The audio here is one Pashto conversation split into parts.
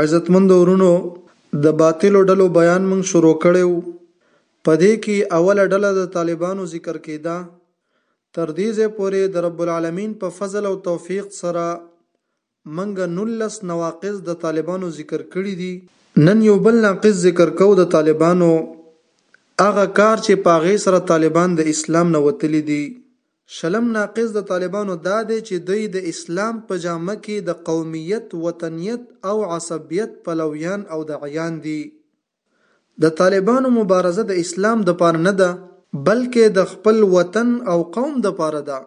عزتمندو ورونو د باطلو ډلو بیان موږ شروع کړی وو په دې کې اوله ډله د طالبانو ذکر کېده تر دې ځای پورې د رب العالمین په فضل او توفیق سره موږ نولس نواقص د طالبانو ذکر کړي دي نن یو بل ناقص ذکر کوو د طالبانو هغه کار چې په هغې سره طالبان د اسلام نه وتلي دي شلم ناقص د طالبانو دا دی چې دوی د اسلام په جامه کې د قومیت، وطنیت او عصبیت پلویان او داعیان دي. د طالبانو مبارزه د اسلام دپاره نه ده، بلکې د خپل وطن او قوم دپاره ده.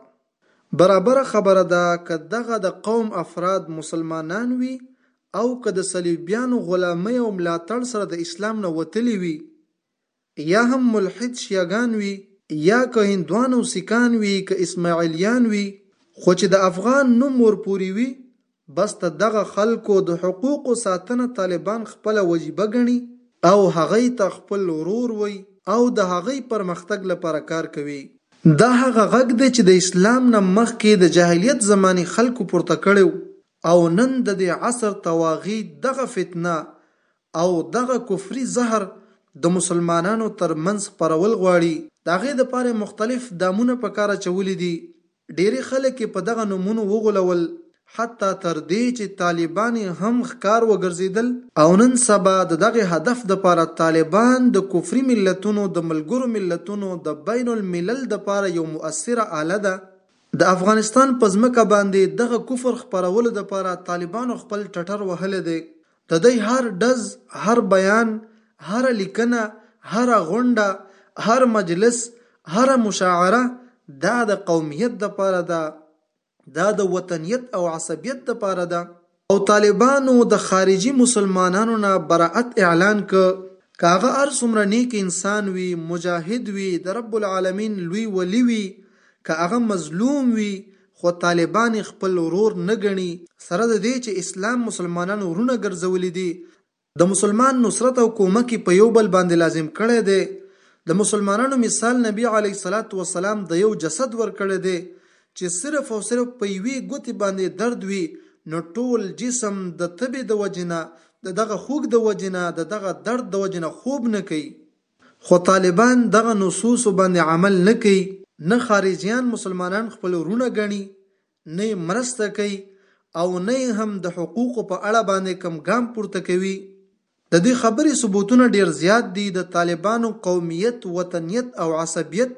برابره خبره ده که دغه د قوم افراد مسلمانان وي او که د صلیبیانو غلامۍ او ملاتړ سره د اسلام نه وتلي وي، یا هم ملحد شیعه ګان وي یا که هندوان او سیکان وي که اسماعیلیان وي خو چې د افغان نوم ور پورې وي بس د دغه خلکو د حقوقو ساتنه طالبان خپله وجیبه ګڼي او هغوی ته خپل ورور وایي او د هغوی پرمختګ لپاره کار کوي. دا هغه غږ دی چې د اسلام نه مخکې د جاهلیت زمانې خلکو پورته کړی و او نن د دې عصر تواغیت دغه فتنه او دغه کفري زهر د مسلمانانو تر منځ خپرول غواړي، د هغې لپاره یې مختلف دامونه په کار اچولي دي، ډېری خلک یې په دغه نومونو وغولول، حتی تر دې چې طالبان یې هم ښکار وګرځېدل، او نن سبا د دغه هدف لپاره طالبان د کفري ملتونو د ملګرو ملتونو د بین الملل لپاره یو مؤثره آله ده، د افغانستان په ځمکه باندې دغه کفر خپرولو لپاره طالبانو خپل ټټر وهلی دی د دی هر ډز، هر بیان، هره لیکنه، هره غونډه، هر مجلس، هره مشاعره دا د قومیت لپاره ده، دا د وطنیت او عصبیت لپاره ده. او طالبانو د خارجي مسلمانانو نه برائت اعلان کړ، که هغه هر څومره نیک انسان وي، مجاهد وي، د رب العالمین لوی ولي وي، که هغه مظلوم وي، خو طالبان یې خپل ورور نه ګڼي، سره د دې چې اسلام مسلمانان ورونه ګرځولي دي، د مسلمان نصرت او کومک یې په یو بل باندې لازم کړی دی، د مسلمانانو مثال نبي علیه الصلوة والسلام د یو جسد ورکړی دی، چې صرف او صرف په یوې ګوتې باندې درد وي نو ټول جسم د تبې د وجې نه، د دغه خوږ د وجې نه، د دغه درد د وجې نه خوب نه کوي. خو طالبان دغه نصوصو باندې عمل نه کوي، نه خارجيان مسلمانان خپل وروڼه ګڼي، نه يې مرسته کوي او نه يې هم د حقوقو په اړه باندې کوم ګام پورته کوي. د دې خبرې ثبوتونه ډېر زيات دي، د طالبانو قوميت، وطنيت او عصبيت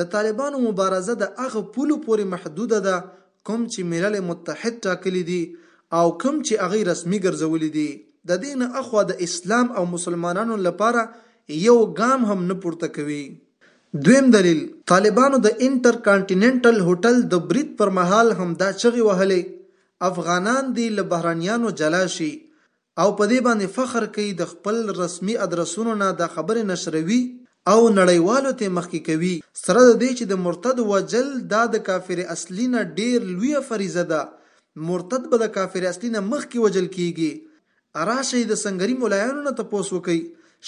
د طالبانو مبارزه د هغه پولو پورې محدوده ده کوم چې ملل متحد ټاکلي دي او کوم چې هغوی رسمي ګرځولي دي. د دې نه اخوا د اسلام او مسلمانانو لپاره یو ګام هم نه پورته کوي. دویم دلیل، طالبانو د انټر کانټیننټل هوټل د برید پر مهال همدا چغې وهلې، افغانان دې له بهرنیانو جلا شي، او په دې باندې فخر کوي د خپل رسمي ادرسونو نه دا خبرې نشروي او نړیوالو ته مخکې کوي سره د دې چې د مرتد وژل دا د کافر اصلي نه ډیر لویه فریضه ده مرتد به د کافر اصلي نه مخکې وژل کیږي راشئ د سنګري ملایانو نه تپوس وکړئ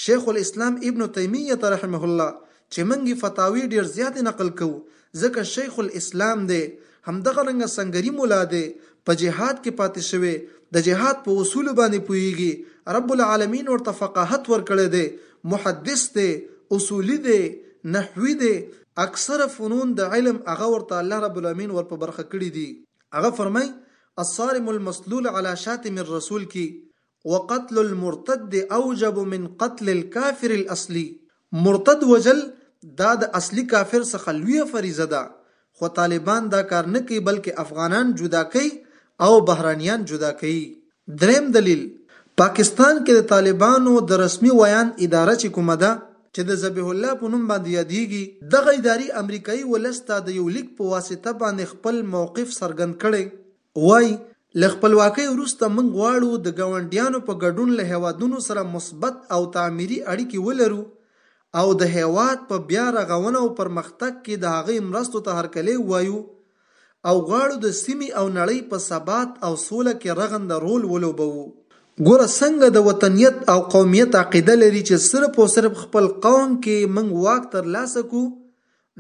شیخ الاسلام ابن تیمیه رحمه الله چې موږ یې فتاوی ډیر زیاتې نقل کوو ځکه شیخ الاسلام دی، همدغه رنګه سنګري ملا دی، په جهاد کې پاتې شوی، د جهاد په اصولو باندې پوهیږي، رب العالمین ورته فقاهت ورکړی دی، محدث دی، اصولي دی، نحوي دی، اکثره فنون د علم هغه ورته الله رب العالمین ورپه برخه کړي دي، هغه فرمایي، الصارم المسلول علی شاتم الرسول کې، وقتل المرتد اوجب من قتل الکافر الاصلی، مرتد وژل دا د اصلی کافر څخه لویه فریضه ده، خو طالبان دا کار نه کوي بلکه افغانان جدا کوي او بهرنیان جدا کوي. دریم دلیل، پاکستان کې د طالبانو د رسمي ویاند اداره چې کومه ده چې د ذبیح الله په نوم باندې یادیږي، دغه ادارې امریکایي ولس ته د یو لیک په واسطه باندې خپل موقف څرګند کړی وايي، له خپلواکۍ وروسته موږ غواړو د ګاونډیانو په ګډون له هېوادونو سره مثبت او تعمیري اړیکې ولرو او د هېواد په بیا رغونه او پرمختګ کې د هغوی مرستو ته هرکلی ووایو او غواړو د سیمې او نړۍ په ثبات او سوله کې رغنده رول ولوبوو. ګوره څنګه د وطنیت او قومیت عقیده لري چې صرف او صرف خپل قوم کې موږ واک ترلاسه کړو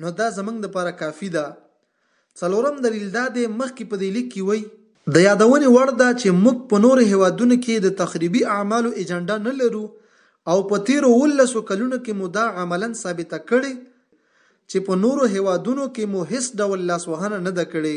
نو دا زمونږ لپاره کافي ده. څلورم دلیل دا دی، مخکې په دې لیک کې وایي. د یادونې وړ ده چې موږ په نورو هېوادونو کې د تخریبي اعمالو ایجنډا نه لرو او په تېرو اوولسو کلونو کې مو دا عملاً ثابته کړې چې په نورو هېوادونو کې مو هېڅ ډول لاسوهنه نه ده کړې.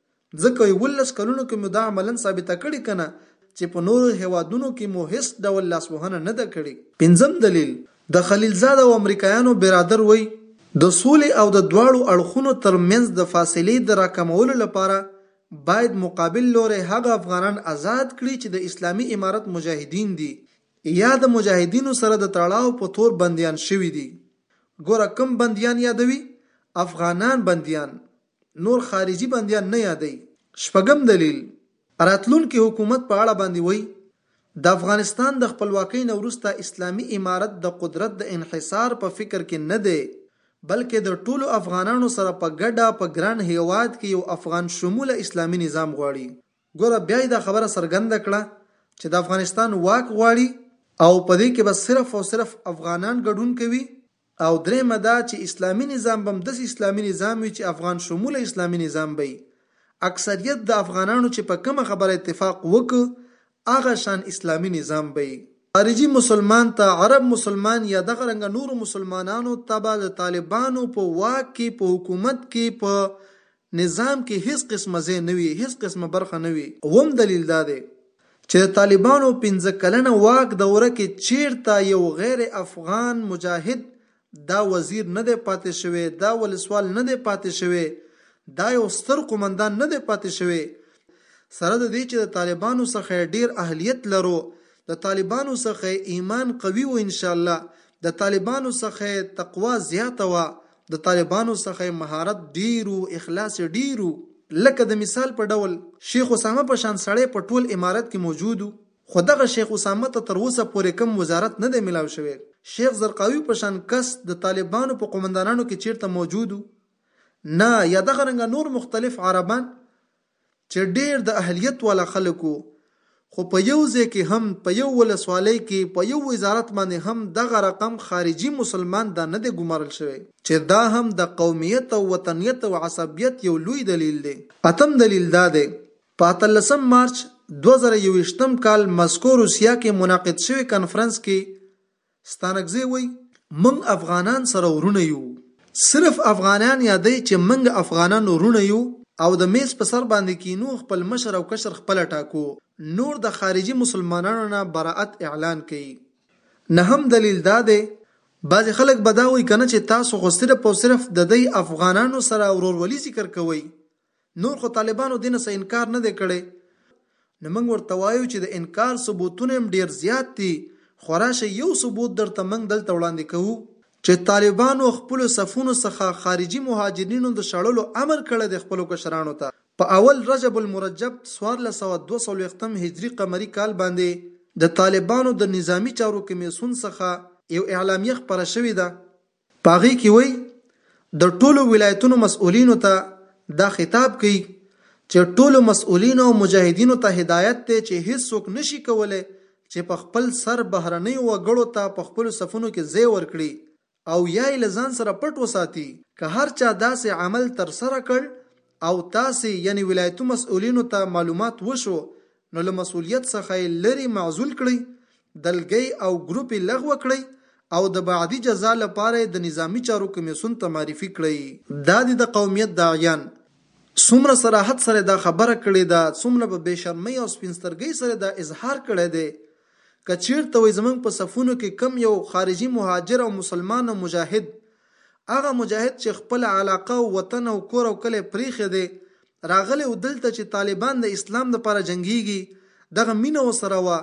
ځکه یوولس کلونو کې مو دا عملاً ثابته کړې کنه چې په نورو هېوادونو کې مو هېڅ ډول لاسوهنه نه ده کړې. پنځم دلیل، د خلیلزاد او امریکایانو برادر وایي، د سولې او د دواړو اړخونو تر منځ د فاصلې د راکمولو لپاره باید مقابل لوری هغه افغانان ازاد کړي چې د اسلامي امارت مجاهدین دي یا د مجاهدینو سره د تړاو په تور بندیان شوي دي. ګوره کوم بندیان یادوي؟ افغانان بندیان. نور خارجي بندیان نه یادوي. شپږم دلیل، راتلونکي حکومت په اړه باندې وایي، د افغانستان د خپلواکۍ نه وروسته اسلامي امارت د قدرت د انحصار په فکر کې نه دی، بلکې د ټولو افغانانو سره په ګډه په ګران هېواد کې یو افغان شموله اسلامي نظام غواړي. ګوره بیا یې دا خبره څرګنده کړه چې د افغانستان واک غواړي او په دې کې به صرف او صرف افغانان ګډون کوي او درېمه دا چې اسلامي نظام به هم داسې اسلامي نظام وي چې افغان شموله اسلامي نظام به يي اکثریت د افغانانو چې په کومه خبره اتفاق وکړ هغه شان اسلامي نظام به يي خارجي مسلمان ته، عرب مسلمان یا دغه رنګه نورو مسلمانانو ته به د طالبانو په واک کې، په حکومت کې، په نظام کې هېڅ قسمه ځای نه وي، هېڅ قسمه برخه نه وي. اووم دلیل دا دی چې د طالبانو پنځه کلنه واک دوره کې چېرته یو غیر افغان مجاهد دا وزیر نه دی پاتې شوی، دا ولسوال نه دی پاتې شوی، دا یو ستر قومندان نه دی پاتې شوی، سره د دې چې د طالبانو څخه یې ډېر اهلیت لرو، د طالبانو څخه یې ایمان قوي و، انشاءالله د طالبانو څخه یې تقوا زیاته وه، د طالبانو څخه یې مهارت ډیر وو اخلاص یې ډیر وو لکه د مثال په ډول شیخ اسامه په شان سړی په ټول امارت کې موجود وو خو دغه شیخ اسامه ته تر اوسه پورې کوم وزارت نه دی ملاو شوی شیخ زرقاوي په شان کس د طالبانو په قومندانانو کې چیرته موجود وو نه یا دغه رنګه نور مختلف عربان چې ډېر د اهلیت والا خلک وو، خو په یو ځای کې هم په یو ولسوالۍ کې په یو وزارت باندې هم دغه رقم خارجي مسلمان دا نه دی ګمارل شوی، چې دا هم د قومیت او وطنیت او عصبیت یو لوی دلیل دی. اتم دلیل دا دی، په اتلسم مارچ دوه زره یوویشتم کال مسکو روسیه کې منعقد شوې کنفرنس کې ستانکزی وایی موږ افغانان سره ورونه یو صرف افغانان یادی چه موږ افغانان ورونه یو او د میز په سر باندی کینو خپل مشر او کشر خپله ټاکو نور د خارجی مسلمانانو نه برائت اعلان کړي نهم دلیل دا دی بعضی خلک به دا وایی کنه چه تاسو خو صرف او صرف ددی افغانانو سره ورورولي ذکر کوی نور خو طالبانو دې نه څه انکار نه دی کړی، نو موږ ورته وایو چې د انکار ثبوتونه یې هم ډېر زیات دي، خو راشئ یو ثبوت درته موږ دلته وړاندې کوو، چې طالبانو خپلو صفونو څخه خارجي مهاجرینو د شړلو امر کړی دی خپلو کشرانو ته په اول رجب المرجب څوارلس سوه دوه څلوېښتم هجري قمري کال باندې د طالبانو د نظامي چارو کمېسیون څخه یو اعلامیه خپره شوې ده په هغې کې وایي، د ټولو ولایتونو مسؤلینو ته دا خطاب کوي چې ټولو مسؤلینو او مجاهدینو ته هدایت دی چې هېڅوک نه شي کولای چې په خپل سر بهرنیو وګړو ته په خپلو صفونو کې ځای ورکړي او یا یې له ځان سره پټ وساتي، که هر چا داسې عمل ترسره کړ او تاسې یعنې ولایتو مسؤلینو ته معلومات وشو نو له مسولیت څخه یې لرې، معزول، کړئ، دلګۍ او ګروپ یې لغوه کړئ او د بعدي جزا لپاره یې د نظامي چارو کمیسیون ته معرفي کړئ. دا دې د قومیت داعیان څومره صراحت سره دا خبره کړې ده، څومره په بې شرمۍ او سپین سترګۍ سره دا اظهار کړی دی، که چیرته وای زموږ په صفونو کې کوم یو خارجي مهاجر او مسلمان او مجاهد هغه مجاهد چې خپله علاقه او وطن او کور او کلی پرېښی دی راغلی و دلته چې طالبان د اسلام لپاره جنګېږي دغه مینه ورسره وه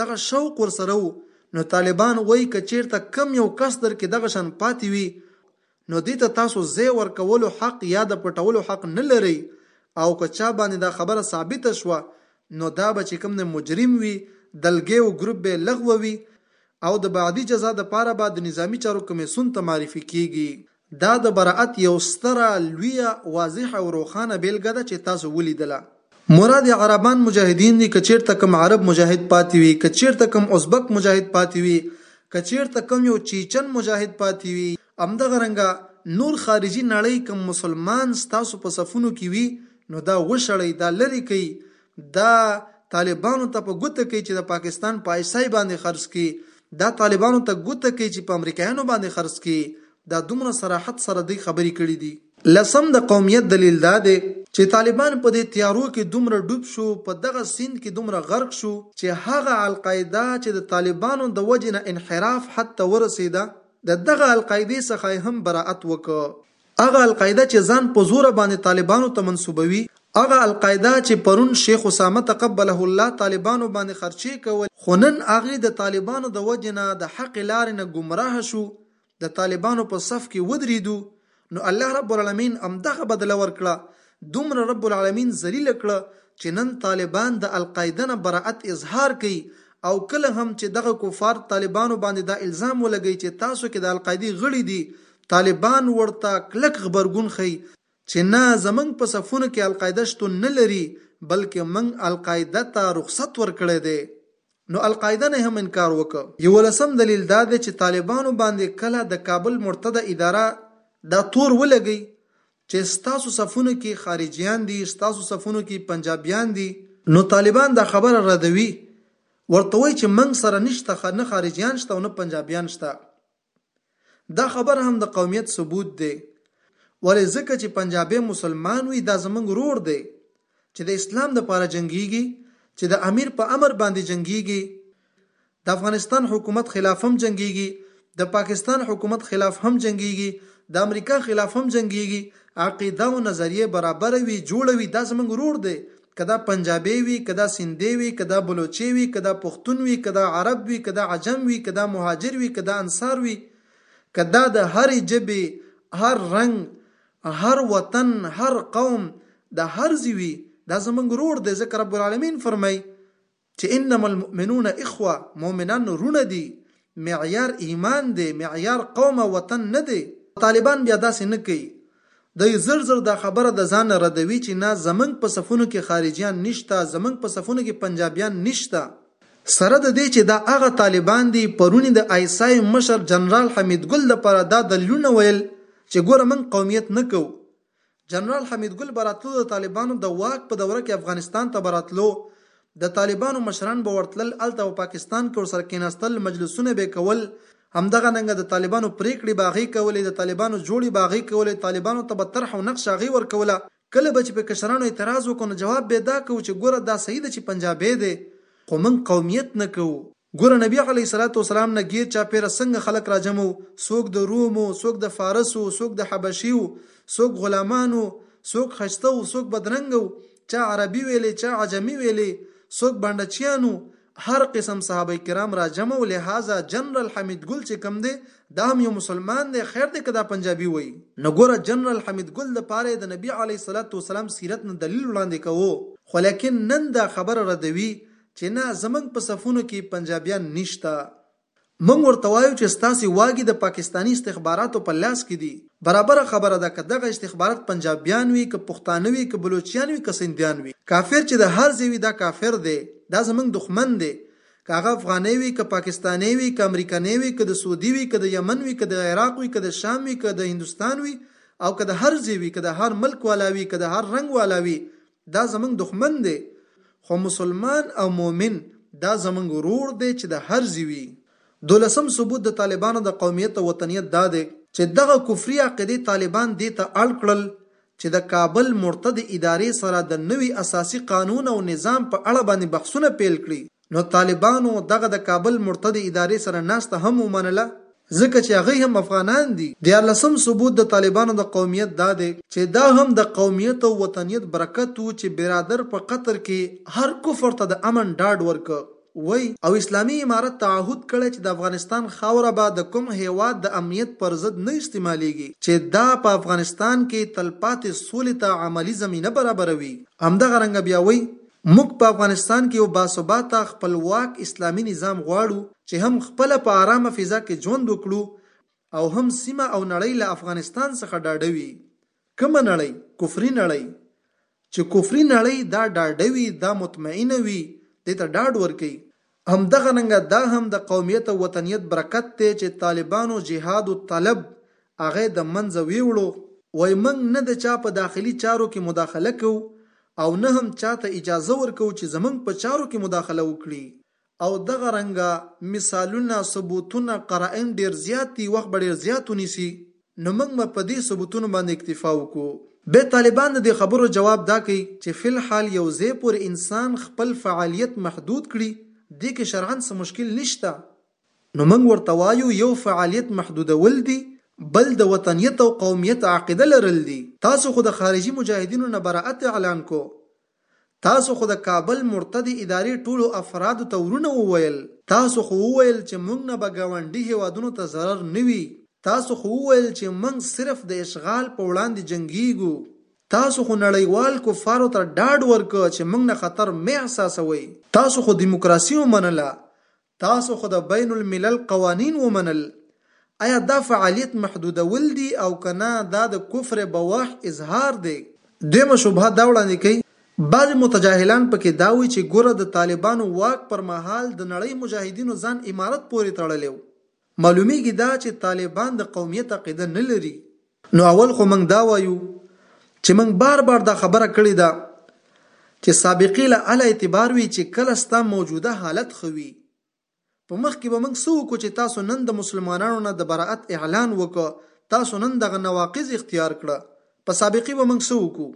دغه شوق ورسره و نو طالبان وایي که چېرته کم یو کس در کې دغه شان پاتې وي نو دې ته تاسو ځای ورکولو حق یا د پټولو حق نه لرئ او که چا باندې دا خبره ثابته شوه نو دا به چې کوم دی مجرم وي دلګیو ګروپ به لغوه وي او د بعدي جزا د پاره به د نظامي چارو کمېسیون ته معرفي کېږي. دا د برائت یو ستره، لویه، واضحه او روښانه بېلګه ده چې تاسو ولیدله. مراد یې عربان مجاهدین دي، که چېرته کوم عرب مجاهد پاتې وي، که چېرته کوم ازبک مجاهد پاتې وي، که چېرته کوم یو چیچن مجاهد پاتې وي، همدغه رنګه نور خارجي نړۍ کوم مسلمان ستاسو په صفونو کې وي، نو دا وشړئ، دا لرې کړئ، دا طالبانو ته په ګوته کوي چې د پاکستان په آی سای باندې خرڅ کړي دا طالبانو ته ګوته کوي چې په امریکایانو باندې خرڅ کړي دا دومره صراحت سره دوی خبرې کړې دي لسم د قومیت دلیل دا دی چې طالبان په دې تیارو کې دومره ډوب شو په دغه سیند کې دومره غرق شو چې هغه القاعده چې د طالبانو د وجې نه انحراف حتی ورسېده د دغه القاعدې څخه هم براعت وکړ هغه القاعده چې ځان په زوره باندې طالبانو ته منسوبوي، هغه القاعده چې پرون شیخ اسامه تقبله الله طالبانو باندې خرچې کولې، خو نن هغه د طالبانو د وجې نه د حقې لارې نه ګمراه شو، د طالبانو په صف کې ودریدو، نو الله رب العلمین همدغه بدله ورکړه، دومره رب العلمین ذلیل کړ چې نن طالبان د القاعده نه برائت اظهار کوي او کله هم چې دغه کفار طالبانو باندې دا الزام ولګوي چې تاسو کې د القاعدې غړي دي طالبان ورته کلک غبرګون ښيي چې نه زموږ په صفونو کې القاعده شتون نه لري بلکې موږ القاعده ته رخصت ورکړی دی نو القاعده نه هم انکار وکړ. یولسم دلیل دا دی چې طالبانو باندې کله د کابل مرتده اداره دا تور ولګوي چې ستاسو صفونو کې خارجیان دي، ستاسو صفونو کې پنجابیان دي، نو طالبان دا خبره ردوي ورته وایي چې موږ سره نشته نه خارجیان شته او نه پنجابیان شته دا خبره هم د قومیت ثبوت دی ولې ځکه چې پنجابی مسلمان وي دا زمونږ ورور دی چې د اسلام د پاره جنګیږي چې د امیر په امر باندې جنګیږي د افغانستان حکومت خلاف هم جنګیږي د پاکستان حکومت خلاف هم جنګیږي د امریکا خلاف هم جنګیږي عقیده او نظریه برابر وي جوړوي دا زمونږ ورور دی که دا پنجابې وي، که دا سندې وي، که دا بلوچې وي، که دا پښتون وي، که دا عرب وي، که دا عجم وي، که دا مهاجر وي، که دا انصار وي، که دا د هرې ژبې، هر رنګ، هر وطن، هر قوم، د هر ځي وي، دا زمونږ ورور دی، ځکه رب العالمين فرمايي، چې انما المؤمنون اخوه، مؤمنان وروڼه دي، معیار ایمان دی، معیار قوم او وطن نه دی. طالبان بیا داسې نه کوي، دوی زر زر دا خبره د ځانه ردوي چې نه زمونږ په صفونو کې خارجیان نشته، زمونږ په صفونو کې پنجابیان نشته، سره د دې چې دا هغه طالبان دي، پرونی د آیسای مشر جنرال حمیدګل لپاره دا دلیلونه ویل چې ګوره مونږ قومیت نه کوو، جنرال حمید ګل به راتلو د طالبانو د واک په دوره کې افغانستان ته به راتلو د طالبانو مشران به ورتلل الته په پاکستان کې ورسره کیناستل مجلسونه به کول همدغه ننګه د طالبانو پریکړې به هغې کولې د طالبانو جوړې به هغې کولې طالبانو ته به طرح او نقش هغې ورکوله کله به چې په کشرانو اعتراض وکړو نو جواب به دا کوو چې ګوره دا صحیح ده چې پنجابی دی خو موږ قومیت نه کوو. ګوره نبی علیه الصلوة والسلام نه ګیر چاپیره څنګه خلک راجمع وو، څوک د روم وو، څوک د فارس وو، څوک د حبشې وو، څوک غلامان وو، څوک ښایسته وو، څوک بدرنګه وو، چا عربي ویلې، چا عجمي ویلې، څوک بانډچیان وو، هر قسم صحابه کرام راجمع وو، لهذا جنرال حمید ګل چې کوم دی دا هم یو مسلمان دی، خیر دی که دا پنجابي وایي. نو ګوره جنرال حمید ګل لپاره یې د نبی علیه الصلوة والسلام سیرت نه دلیل وړاندې کوو، خو لیکن نن دا خبره ردوي، چې نه زمونږ په صفونو کې پنجابیان نشته مونږ ورته وایو چې ستاسې واګي د پاکستاني استخباراتو په لاس کې دي برابره خبره ده که دغه استخبارات پنجابیان وي که پښتانه وي که بلوچیان وي که سندیان وي کافر چې د هر ځای وي دا کافر دی دا زمونږ دښمن دی که هغه افغانی وي که پاکستانی وي که امریکنی وي که د سعودي وي که د یمن وي که د عراق وي که د شام وي که د هندوستان وي او که د هر ځای وي که د هر ملک والا وي که د هر رنګ والا وي دا زمونږ دښمن دی خو مسلمان او مؤمن دا زمونږ ورور دی چې د هر ځي وي. دولسم ثبوت د طالبانو د قومیت او وطنیت دا دی چې دغه کفري عقیدې طالبان دې ته اړ کړل چې د کابل مرتدې ادارې سره د نوي اساسي قانون او نظام په اړه باندې بحثونه پیل کړي. نو طالبانو دغه د کابل مرتدې ادارې سره ناسته هم ومنله، ځکه چې هغوی هم افغانان دي. دیارلسم ثبوت د طالبانو د قومیت دا دی، چې دا هم د قومیت او وطنیت برکت و، چې برادر په قطر کې هر کفر ته د امن ډاډ ورکه وی او اسلامي امارت تعهد کړی، چې د افغانستان خاوره به د کوم هېواد د امنیت پر ضد نه استعمالېږي، چې دا په افغانستان کې تلپاتې سولې ته عملي زمینه برابروي. همدغه رنګه بیا وی، موږ په افغانستان کې یو باثباته، خپلواک اسلامي نظام غواړو چې هم خپله په ارامه فضا کې ژوند وکړو او هم سیمه او نړۍ له افغانستان څخه ډاډه وي. کومه نړۍ؟ کفري نړۍ. چې کفري نړۍ دا ډاډه وي، دا مطمئنه وي، دې ته ډاډ ورکوي. همدغه رنګه دا هم د قومیت او وطنیت برکت دی چې طالبانو جهاد الطلب هغه د منځه ویوړو، وایي موږ نه د چا په داخلي چارو کې مداخله کوو او نه هم چا ته اجازه ورکوو چې زموږ په چارو کې مداخله وکړي او دغه رنګه مثالونه، ثبوتونه، قرائن ډیر زیات دي وخت به ډیر زیات ونیسي نو موږ به په دې ثبوتونو باندې اکتفا وکړو. بیا طالبان د دې خبرو جواب دا کوي چې فی الحال یو ځای پورې انسان خپل فعالیت محدود کړي دې کې شرعاً څه مشکل نشته. نو موږ ورته وایو یو فعالیت محدودول دي، بل د وطنیت او قومیت عقیده لرل دي. تاسو خو د خارجي مجاهدینو نه برائت اعلان کړو، تاسو خو د کابل مرتدې ادارې ټولو افرادو ته ورونه وویل، تاسو خو وویل چې مونږ نه به ګاونډي هیوادونو ته ضرر نه وي، تاسو خو وویل چې مونږ صرف د اشغال په وړاندې جنګیږو، تاسو خو نړیوال کفارو ته ډاډ ورکړ چې مونږ نه خطر مه احساسوئ، تاسو خو دیموکراسي ومنله، تاسو خو د بین الملل قوانین ومنل ایا دا فعالیت محدودول دي او که نه دا د کفر بواح اظهار دی. دویمه شبهه دا وړاندې کوي بعضې متجاهلان په کې دا وایي چې ګوره د طالبانو واک پر مهال د نړۍ مجاهدینو ځان امارت پورې تړلی و معلومیږي دا چې طالبان د قومیت عقیده نه لري. نو اول خو موږ دا وایو چې موږ بار بار دا خبره کړې ده چې سابقې له اله اعتبار وي چې کله ستا موجوده حالت ښه وي. په مخ کې به موږ څه وکړو چې تاسو نن د مسلمانانو نه د برائت اعلان وکړ، تاسو نن دغه نواقض اختیار کړه، په سابقې به موږ څه وکړو؟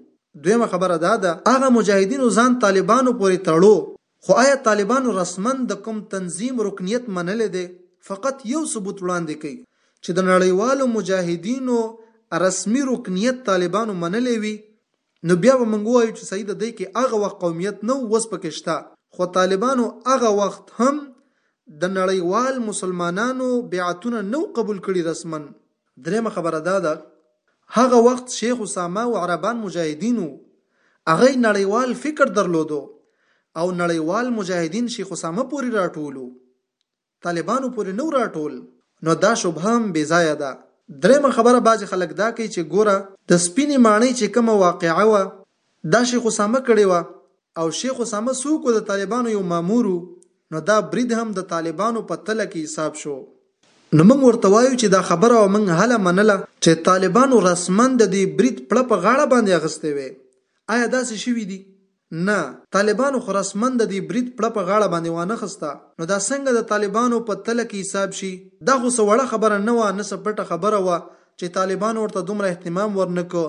دویمه خبره دا ده. هغه مجاهدینو ځان طالبانو پورې تړو خو ایا طالبانو رسماً د کوم تنظیم رکنیت منلی دی؟ فقط یو ثبوت وړاندې کړئ چې د نړیوالو مجاهدینو رسمي رکنیت طالبانو منلی وي نو بیا به موږ ووایو چې صحیح ده دی کې هغه وخت قومیت نه و اوس پکې شته خو طالبانو هغه وخت هم د نړیوال مسلمانانو بیعتونه نه و قبول کړي رسماً درېمه خبره دا ده، هغه وخت شیخ اسامه او عربان مجاهدین وو، هغه یې نړیوال فکر درلودو او نړیوال مجاهدین شیخ اسامه پورې راټول وو، طالبانو پورې نه وو راټول، نو دا شبهه هم بې ځایه ده. درېمه خبره بعضې خلک دا کوي چې ګوره د سپینې ماڼۍ چې کومه واقعه وه دا شیخ اسامه کړې وه، او شیخ اسامه څوک و د طالبانو یو مامور و نو دا برید هم د طالبانو په تله کې حساب شو. نو موږ ورته وایو چې دا خبره او موږ هله منله چې طالبانو رسماً د دې برید پړه په غاړه باندې اخیستې وی ایا داسې شوي دي؟ نه طالبانو خو رسماً د دې برید پړه په غاړه باندې وانخیسته نو دا څنګه د طالبانو په تله کې حساب شي دا خو څه وړه خبره نه وه نه څه پټه خبره وه چې طالبانو ورته دومره اهتمام ورنکړ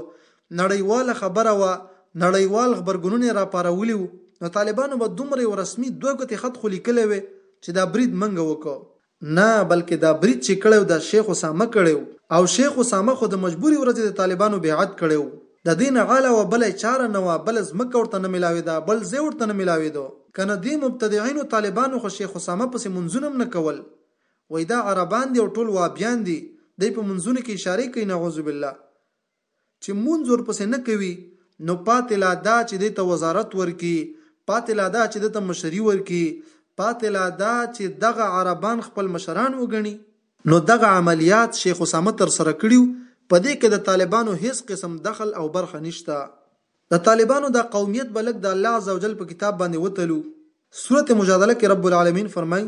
نړیواله خبره وه، نړیوال غبرګونونه یې راپارولي وو، نو طالبانو به دومره یو رسمي دوه ګوتې خط خو لیکلی وای چې دا برید مونږ وکړ. نه، بلکې دا برید چې کړی و دا شیخ اسامه کړی و او شیخ اسامه خو د مجبورې ورځې د طالبانو بیعت کړی و، د دې نه علاوه بله چاره نه وه، بله ځمکه ورته نه ملاویده، بل ځای ورته نه ملاویده، که نه دې مبتدعینو طالبانو خو شیخ اسامه پسې مونځونه هم نه کول، وایي دا عربان دي او ټول وابیان دي، دی په مونځونو کې اشارې کوي نعوذ بالله. چې مونځ ورپسې نه کوي نو پاتې لا دا چې دې ته وزارت ورکړي، پاتې لا دا چې ده ته مشري ورکړي، پاتې لا دا چې دغه عربان خپل مشران وګڼي. نو دغه عملیات شیخ اسامه ترسره کړي و، په دې کې د طالبانو هېڅ قسم دخل او برخه نشته. د طالبانو دا قومیت به لږ د الله عزوجل په کتاب باندې وتلو. سورت مجادله کې رب العالمین فرمایي،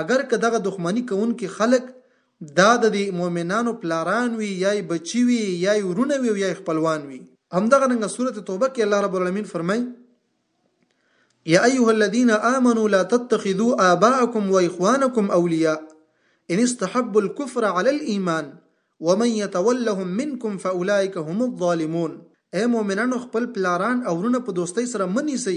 اګر که دغه دښمني کوونکي خلک دا د دې مؤمنانو پلاران وي یا یې بچي وي یا یې ورونه وي او یا یې خپلوان وي. همدغه رنګه سورت توبه کې الله رب العالمین فرمایي، یا ایها الذین آمنوا لا تتخذوا آباءکم واخوانکم اولیاء ان استحبوا الکفر علی الایمان ومن یتولهم منکم فاولئک هم الظالمون، ای مؤمنانو خپل پلاران او ورونه په دوستۍ سره مه نیسئ،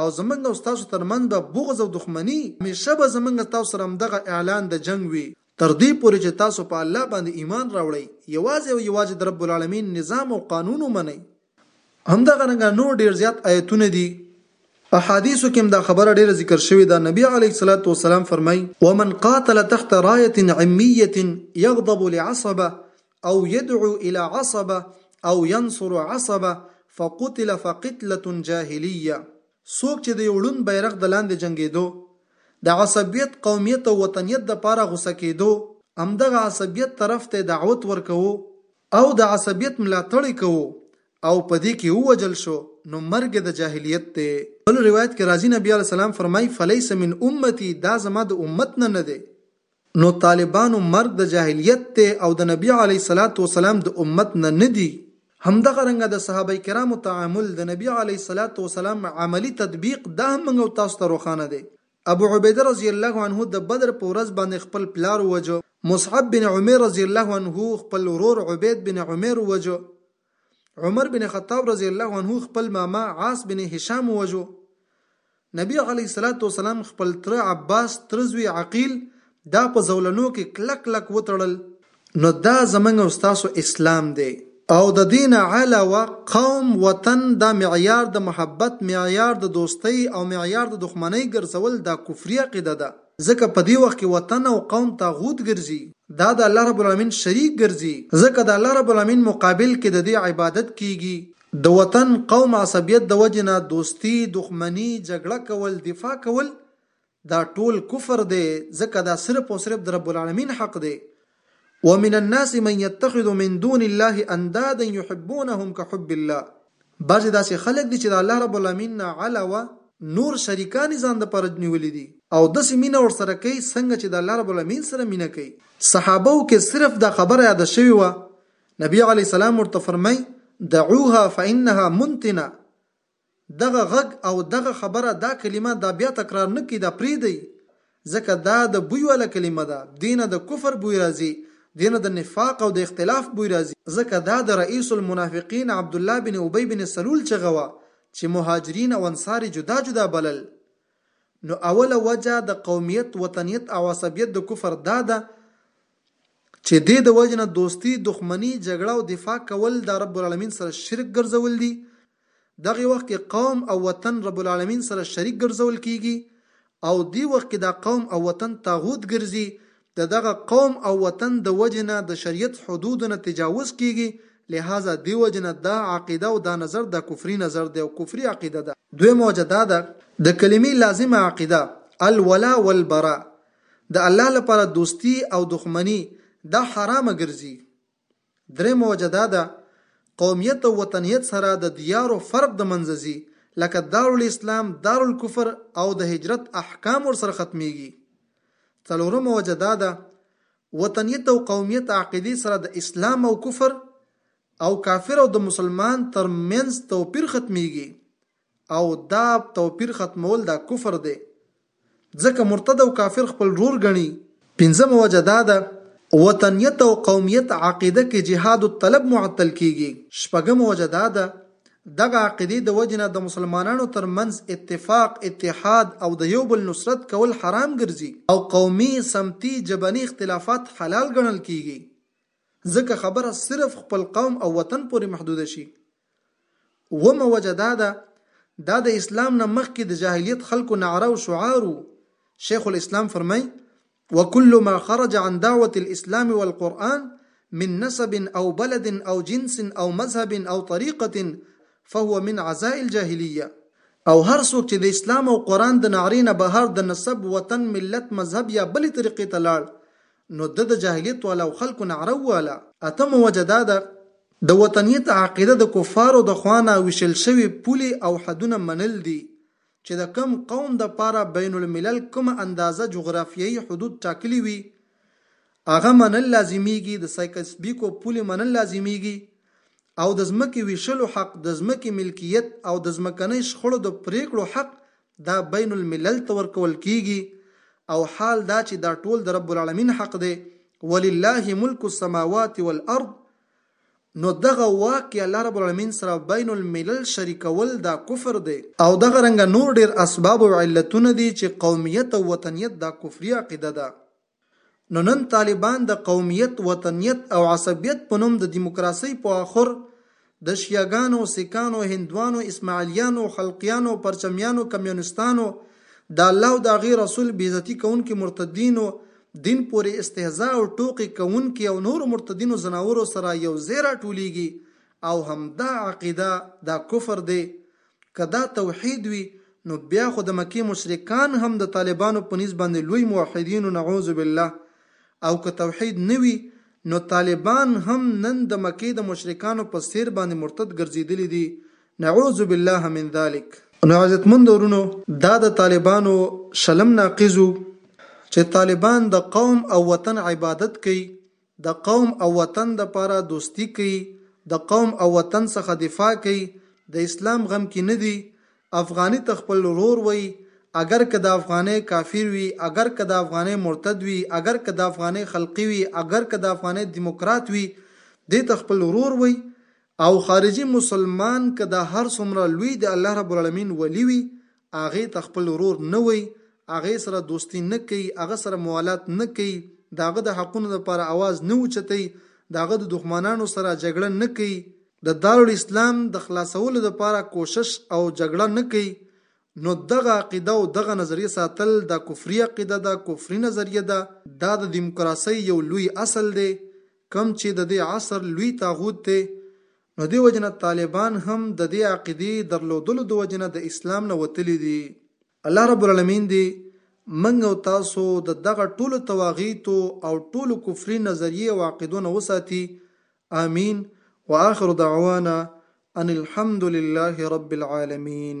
او زمونږ او ستاسو تر منځ به بغض او دښمني همېشه به زمونږ ستاسو سره همدغه اعلان د جنګ وي تر دې پورې چې تاسو په الله باندې ايمان راوړئ يوازې او يوازې د رب العالمين نظام او قانون ومنئ. همدغه رنګه نور ډېر زيات آيتونه دي احاديثو کې هم دا خبره ډېره ذکر شوې ده نبي عليه الصلاة والسلام فرمايي. ومن قاتل تحت راية عمية يغضب لعصبة او يدعو الى عصبه او ينصر عصبه فقتل فقتلة جاهليه څوک چې د يو ړوند بيرغ د لاندې جنګېدو، د عصبيت، قوميت او وطنيت د پاره غوسه کېدو، همدغه عصبيت طرف ته يې دعوت ورکوو او د عصبيت ملاتړ يې کوو او په دې کې ووژل شو نو مرګ يې د جاهليت دی. بل روايت کې راځي نبي عليه السلام فرمايي، فليس من امتي دا زما د امت نه نه دی. نو طالبانو مرګ د جاهلیت دی او د نبي علیه الصلوة والسلام د امت نه نه دي. همدغه رنګه د صحابه کرامو تعامل، د نبي علیه الصلوة والسلام عملي تطبیق دا هم موږ او تاسو ته روښانه دی. ابو عبیده رضی الله عنه د بدر په ورځ باندې خپل پلار ووژه، مصعب بن عمیر رضی الله عنه خپل ورور عبید بن عمیر ووژه، عمر بن خطاب رضی الله عنه خپل ماما عاص بن هشام وجو نبی علیه الصلاۃ والسلام خپل تر عباس ترزوی عقیل دا په زولنو کې کلک کلک وتړل نو دا زمنګ او تاسو اسلام دی او د دین علاوه قوم وطن دا معیار د محبت معیار د دوستۍ او معیار د دښمنۍ ګرځول دا کفری عقیده ده ځکه په دې وخت کې وطن او قوم طاغوت ګرځي، دا د الله رب العالمين شريک ګرځي، ځکه د الله رب العالمين مقابل کې د دې عبادت کېږي، د وطن، قوم، عصبيت د وجې نه دوستي، دښمني، جګړه کول، دفاع کول دا ټول کفر دی، ځکه دا صرف او صرف د رب العالمين حق دی، ومن الناس من يتخذ من دون الله اندادا يحبونهم كحب الله بعضې داسې خلک دي چې د الله رب العالمين نه علاوه نور شريکان يې ځان دپاره نيولي دي او داسې مينه ورسره کوي څنګه چې د الله رب العالمين سره مينه کوي. صحابو کې صرف دا خبره ياده شوې وه، نبي عليه السلام ورته فرمايي، دعوها فانها منتنه، دغه غږ او دغه خبره دا کلمه دا بیا تکرار نه کړئ دا پریږدئ ځکه دا د بوی واله کلمه ده دې نه د کفر بوی راځي دې نه د نفاق او د اختلاف بوی راځي ځکه دا د رئیس المنافقین عبدالله بن ابی بن سلول چغه وه چې مهاجرین او انصار یې جدا جدا بلل نو اوله وجه د قومیت وطنیت او عصبیت د کفر دا ده چې دې د وجه نه دوستي دښمني جګړه او دفاع کول د رب العالمین سره شرک ګرځول دي دغه وخت کې قوم او وطن رب العالمين سره شريک ګرځول کيږي او دې وخت کې دا قوم او وطن طاغوت ګرځي ددغه قوم او وطن د وجې نه د شريعت حدودو نه تجاوز کيږي لهذا دې وجې نه دا عقيده او دا نظر دا کفري نظر دی او کفري عقيده ده. دويمه وجه دا ده د کلمې لازمه عقيده الولاء والبراء د الله لپاره دوستي او دښمني دا حرامه ګرځي درېمه وجه دا ده، قومیت او وطنیت سره د دیارو فرق د منځه ځي، لکه دارالاسلام، دارالکفر او د هجرت احکام ورسره ختمېږي. څلورمه وجه دا ده، وطنیت او قومیت عقیدې سره د اسلام او کفر او کافر او د مسلمان تر منځ توپیر ختمېږي، او دا توپیر ختمول دا کفر دی ځکه مرتد او کافر خپل رور ګڼي. پنځمه وجه دا ده وطنیت او قومیت عقیده کې جهاد الطلب معطل کیږي. شپږمه وجه دا ده دغه عقیدې د وجې نه د مسلمانانو تر منځ اتفاق، اتحاد او د یو بل نصرت کول حرام ګرځي او قومي، سمتي، ژبني اختلافات حلال ګڼل کیږي ځکه خبره صرف خپل قوم او وطن پورې محدوده شي اوومه وجه دا ده دا د اسلام نه مخکې د جاهلیت خلکو نعره او شعار وو شیخ الاسلام فرمای وكل ما خرج عن دعوة الإسلام والقرآن من نسب أو بلد أو جنس أو مذهب أو طريقة فهو من عزاء الجاهلية او هر څوک چې د اسلام او قرآن د نعرې نه بهر د نسب، وطن، ملت، مذهب یا بلې طریقې ته لاړ نو ده د جاهلیت والاو خلکو نعره ووهله. اتمه وجه دا ده، د وطنیت عقیده د کفارو د خوا نه ویشل شوې پولې او حدونه منل دي، چې د کوم قوم د پاره بین الملل کومه اندازه جغرافیایي حدود ټاکلي وي، هغه منل لازمیږي، د سایکلسبیکو پولې منل لازمیږي او د ځمکې ویشلو حق، د ځمکې ملکیت او د ځمکنۍ شخړو د پرېکړو حق دا بین الملل ته ورکول کیږي او حال دا چې دا ټول د رب العالمین حق دی ولله ملک السماوات والارض نو دغه واک یې الله رب العالمین سره بین الملل شریکول دا کفر دی او دغه رنګه نور ډیر اسباب او علتونه دي چې قومیت او وطنیت دا کفري عقیده ده. نو نن طالبان د قومیت، وطنیت او عصبیت په نوم د دیموکراسۍ په اخور د شیعه ګانو، سیکانو، هندوانو، اسماعیلیانو، خلقیانو، پرچمیانو، کمیونستانو، د الله او د هغه رسول بې عزتي کوونکي مرتدینو، دین پورې استهزاء او ټوقې کوونکي او نورو مرتدینو ځناورو سره یو ځای راټولیږي او همدا عقیده دا کفر دی که دا توحید وي نو بیا خو د مکې مشرکان هم د طالبانو په نیز باندې لوی موحدینو نعوذ بالله او که توحید نه وي نو طالبان هم نن د مکې د مشرکانو په څیر باندې مرتد ګرځیدلي دي نعوذ بالله من ذلک. نو عزتمندو ورونو دا د طالبانو شلم ناقض وو چې طالبان د قوم او وطن عبادت کوي د قوم او وطن دپاره دوستي کوي د قوم او وطن څخه دفاع کوي د اسلام غم کي نه دي افغاني ته خپل ورور وایي اګر که دافغاني کافر وي اګر که دافغاني مرتد وي اګر که دافغاني خلقي وي اګر که دافغاني دموکرات وي دې ته خپل ورور وایي او خارجي مسلمان که دهر څومره لوی د الله رب العالمين ولي وي هغه ته خپل ورور نه وایي، هغه سره دوستي نه کوي، هغه سره موالات نه کوي، د هغه د حقونو لپاره اواز نه اوچتوي، د هغه د دښمنانو سره جګړه نه کوي، د دارالاسلام د خلاصولو لپاره کوشش او جګړه نه کوي، نو دغه عقیده او دغه نظریه ساتل دا کفري عقیده ده، کفري نظریه ده، دا د دیموکراسۍ یو لوی اصل دی، کوم چې د دې عصر لوی طاغوت دی، نو دې وجې نه طالبان هم ددې عقیدې درلودلو د وجې نه د اسلام نه وتلي دي. الله رب العلمین دې موږ او تاسو د دغه ټولو طواغیتو او ټولو کفري نظریې او عقیدو نه وساتي. آمین. وآخر دعوانا ان الحمدلله رب العالمین.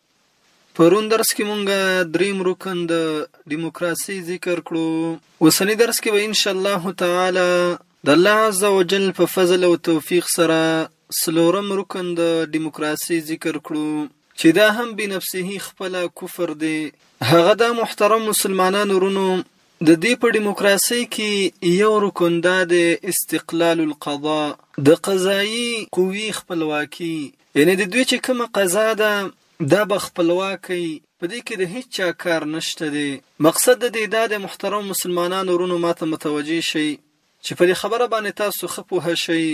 پرون درس کې مونږ دریم رکن د دیموکراسي ذکر کړو اوسنی درس کې به ان شاء الله تعالی د الله عز وجل په فضل او توفیق سره سلورم رکن د دیموکراسي ذکر کړو چې دا هم بنفسه خپل کفر دی هغه دا محترم مسلمانانو رونو د دې په دیموکراسي کې یو رکن دا د استقلال القضاء د قضایي قوی خپلواکي یعنی د دوی چې کومه قضا ده دا به خپلواکه وي په دې کې د هیڅ چا کار نشته دی مقصد د دې دا د محترم مسلمانانو ورونو ماته متوجه شي چې په دې خبره باندې تاسو ښه پوه شئ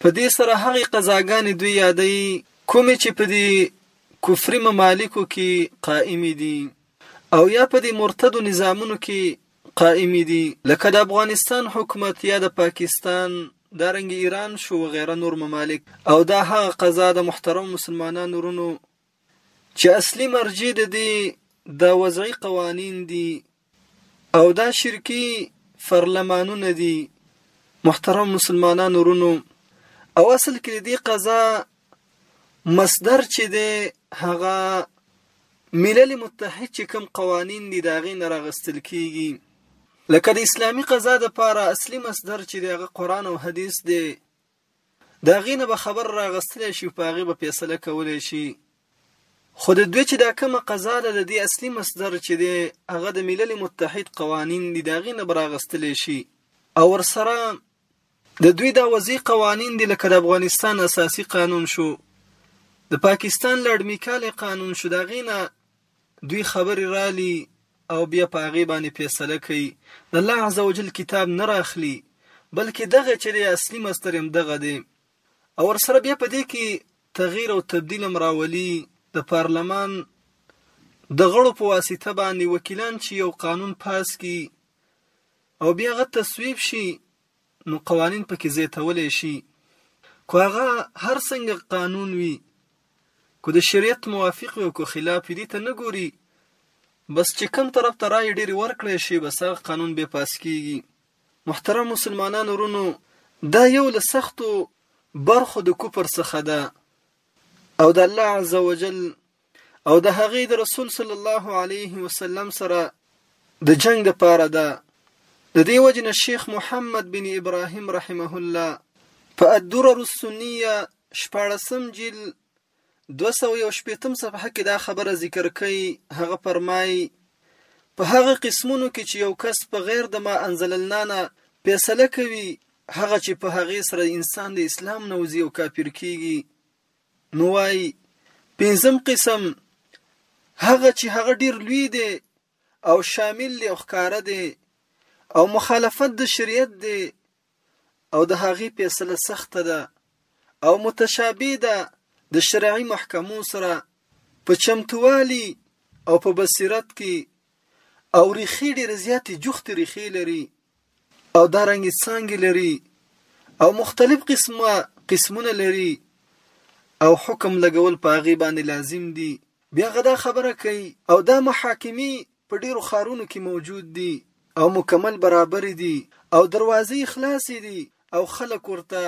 په دې سره هغه قضاګانې دوی یادوي کومې چې په دې کفري ممالکو کې قائمې دي او یا په دې مرتدو نظامونو کې قائمې دي لکه د افغانستان حکومت یا د پاکستان دارنګ ایران شو وغیره نور ممالک او دا هغه قضا د محترم مسلمانانو رونو چې اصلي مرجع د دې د وضعي قوانین دي او دا شرکی فرلمانونه دي محترم مسلمانانو رونو او اصل کې د دې قضا مصدر چې دی هغه ملل متحد چې کوم قوانین دي دا غي نه راغستل کیږي لکه د اسلامی قضا د پاره اصلي مصدر چې دی هغه قران او حدیث دی دا غي نه به خبر راغستل شي په هغه به فیصله کولای شي خو د دوی چې دا کومه قضا ده د دې اصلي مصدر چې دی هغه د ملل متحد قوانین دي دا غي نه راغستل شي او ورسره د دوی دا وضعي قوانین دي لکه د افغانستان اساسي قانون شو، د پاکستان لاډمیکالې قانون شو، د هغې نه دوی خبرې رالي او بیا په هغې باندې فیصله کوي، د الله عز وجل کتاب نه راخلي بلکې دغه چې دی اصلي مصدر هم دغه دی او ورسره بیا په دې کې تغییر او تبدیل هم راولي، د پارلمان د غړو په واسطه باندې وکیلان چې یو قانون پاس کړي او بیا هغه تصویب شي نو قوانین پکې زیتولی شي کو هغه هر څنګه قانون وي کو د شریعت موافق وي او کو خلاف وي دې ته نه ګوري بس چې کم طرف ته رای ډېرې ورکړی شي بس هغه قانون به پاس کیږي محترم مسلمانانو ورونو دا یو له سختو برخو د کفر څخه ده او د الله عزوجل او د هغې د رسول صلی الله علیه وسلم سره د جنگ د پاره ده د دې وجه نه شیخ محمد بن ابراهیم رحمه الله په الدرر السنیه شپاړسم جیل دوه سوه یو شپېتم صفحه کې دا خبره ذکر کوي هغه فرمایي په هغه قسمونو کې چې یو کس په غیر د ما انزل الله نه فیصله کوي هغه چې په هغې سره انسان د اسلام نه وځي او کافر کیږي نو وايي، پنځم قسم، هغه چې هغه ډېر لوی دی او شامل دی او ښکاره دی او مخالفت د شریعت دی او د هغې فیصله سخته ده او متشابه ده د شرعي محکمو سره په چمتووالي او په بصیرت کې او ریښې ډېرې زیاتې جوختې ریښې لري. او دا رنګې څانګې لري او مختلف قسمه قسمونه لري او حکم لګول په هغې باندې لازم دي بیا غدا خبره کوي او دا محاکمي په ډیرو خارونو کې موجود دي او مکمل برابر دي او دروازې خلاص دي او خلک ورته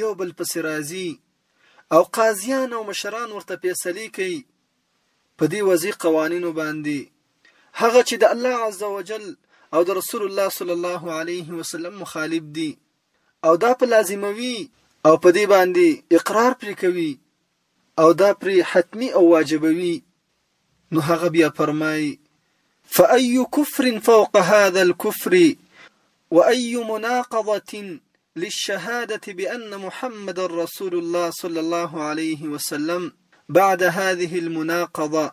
یو بل پسې راځي او قاضیان او مشران ورته فیصلې کوي په دې وضعي قوانینو باندې هغه چې د الله عزوجل او د رسول الله صلی الله علیه وسلم مخالف دي او دا په لازموي او په دې باندې اقرار پرې کوي او دا پرې حتمی او واجبوي نو هغه بیا فرمایي فأي كفر فوق هذا الكفر وأي مناقضة للشهادة بأن محمدا رسول الله صلی الله علیه وسلم بعد هذه المناقضة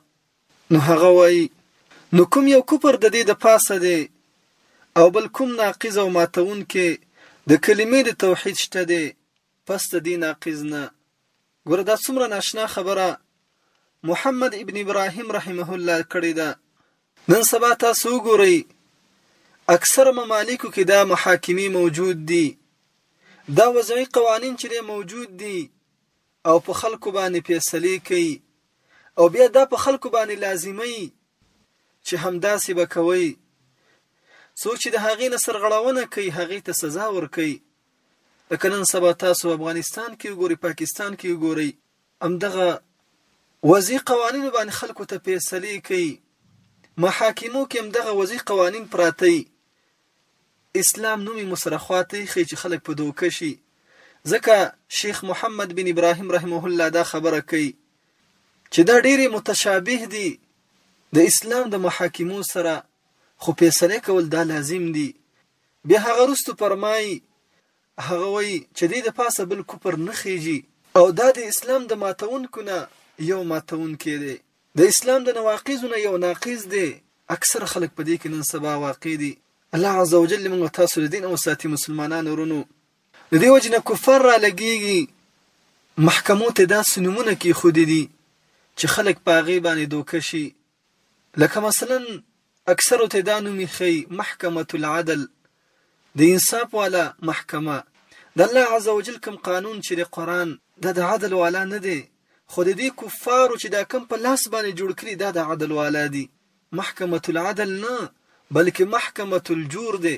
نو هغه وایي نو کوم یو کفر د دې د پاسه دی او بل کوم ناقض او ماتونکی د کلمې د توحید شته دی پس د دې ناقض نه. ګوره دا څومره ناشنا خبره محمد ابن ابراهیم رحمه الله کړې ده. نن سبا تاسو وګورئ اکثره ممالکو کې دا محاکمې موجود دي دا وضعي قوانین چې موجود دي او په خلکو باندې فیصلې کوي او بیا دا په خلکو باندې لازمي چې همداسې به کوي څوک چې د هغې نه سرغړونه کوي هغې ته سزا ورکوي لکه نن سبا تاسو افغانستان کې وګورئ پاکستان کې وګورئ همدغه وضعي قوانینو باندې خلکو ته فیصلې کوي محاکمو کې همدغه وضعي قوانین پراته وي اسلام نومې مو سره خواته ایښی چې خلک په دوکه شي ځکه شیخ محمد بن ابراهیم رحمه الله دا خبره کوي چې دا ډېرې متشابه دي د اسلام د محاکمو سره خو فیصله کول دا لازم دي بیا هغه وروسته فرمايي، هغه وایي چې دې د پاسه بل کفر نه خېژي او دا د اسلام د ماتوونکو نه یو ماتوونکی دی، د اسلام د نواقضو نه یو ناقض دی، اکثره خلک په دې کې نن سبا واقع دي، الله عزوجل دې موږ او تاسو له دې نه وساتي مسلمانانو ورونو! د دې وجې نه کفار را لګېږي، محکمو ته یې داسې نومونه کېښودي دي چې خلک په هغې باندې دوکه شي، لکه مثلا اکثرو ته دا نومي ښيي محکمة العدل، د انصاف والا محکمه، د الله عز وجل کوم قانون چې دی قرآن دا د عدل والا نه دی خو د دې کفارو چې دا کوم په لاس باندې جوړ کړي دا د عدل والا دي، محکمة العدل نه بلکې محکمة الجور دی،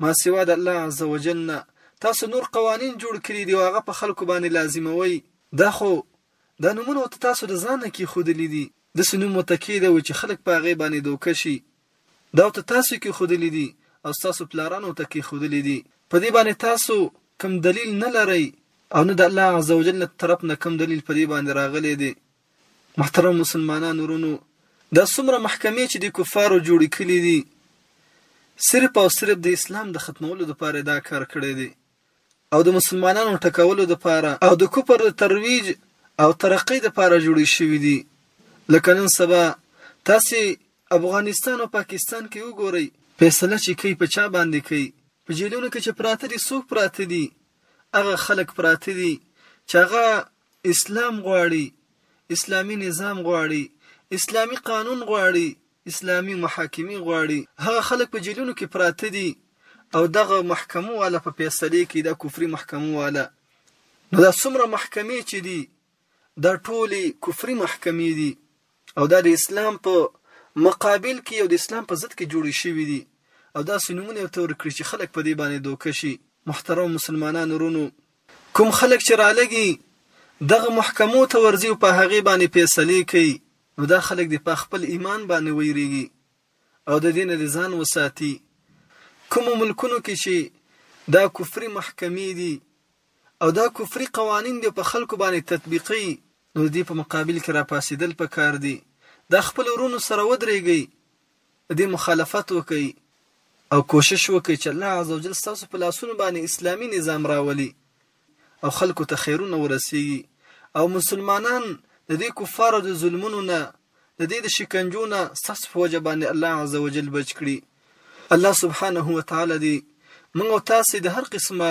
ما سوا د الله عزوجل نه تاسو نور قوانین جوړ کړي دي او هغه په خلکو باندې لازموئ. دا خو دا نومونه ورته تاسو د ځانه کیښودلي دي. داسې نوم ورته کیدوئ چې خلک په هغې باندې دوکه شي. دا ورته تاسو کیښودلي دي او ستاسو پلارانو ورته کیښودلي دي. په دې باندې تاسو کوم دلیل نه لرئ او نه د الله عزوجل نه طرف نه کوم دلیل په دې باندې راغلی دی. محترم مسلمانان ورونو دا څومره محکمې چې د کفارو جوړې کړي دي صرف او صرف د اسلام د ختمولو لپاره دا کار کړی دی او د مسلمانانو ټکولو لپاره او د کفر د ترویج او ترقۍ لپاره جوړې شوې دي لکه نن سبا تاسو افغانستان او پاکستان کې وګورئ فیصله چې کوي په چا باندې کوي په جیلونو کې چې پراته دي څوک پراته دي هغه خلک پراته دي چې هغه اسلام غواړي اسلامي نظام غواړي اسلامي قانون غواړي اسلامي محاکمي غواړي هغه خلک په جیلونو کې پراته دي او دغه محکمو والا په فیصله کې دا کفري محکمو والا نو دا څومره محکمې چې دي دا ټولې کفري محکمې دي او دا د اسلام په مقابل کې او د اسلام په ضد کې جوړې شوې دي او دا سنمونه ورته ورکړي چې خلک په دې باندې دوکه شي محترم مسلمانانو رونو کوم خلک چې رالږي دغه محکمو ته ورځي او په هغې باندې فېصلې کوي نو دا خلک دې په خپل ايمان باندې ويريږي او د دې نه دې ځان وساتي کومو ملکونو کې چې دا کفري محکمې دي او دا کفري قوانین دې په خلکو باندې تطبیقي نو دې په مقابل کې راپاسېدل پکار دي دا خپل ورونو سره ودرېږي د دې مخالفت وکړئ او کوشش وکړئ چې الله عزوجل ستاسو په لاسونو باندې اسلامي نظام راولي او خلکو ته خیرونه ورسیږي او مسلمانان د دې کفارو د ظلمونو نه د دې د شکنجو نه ستاسو په وجه باندې الله عزوجل بچ کړي الله سبحانه وتعالی دې موږ او تاسې د هر قسمه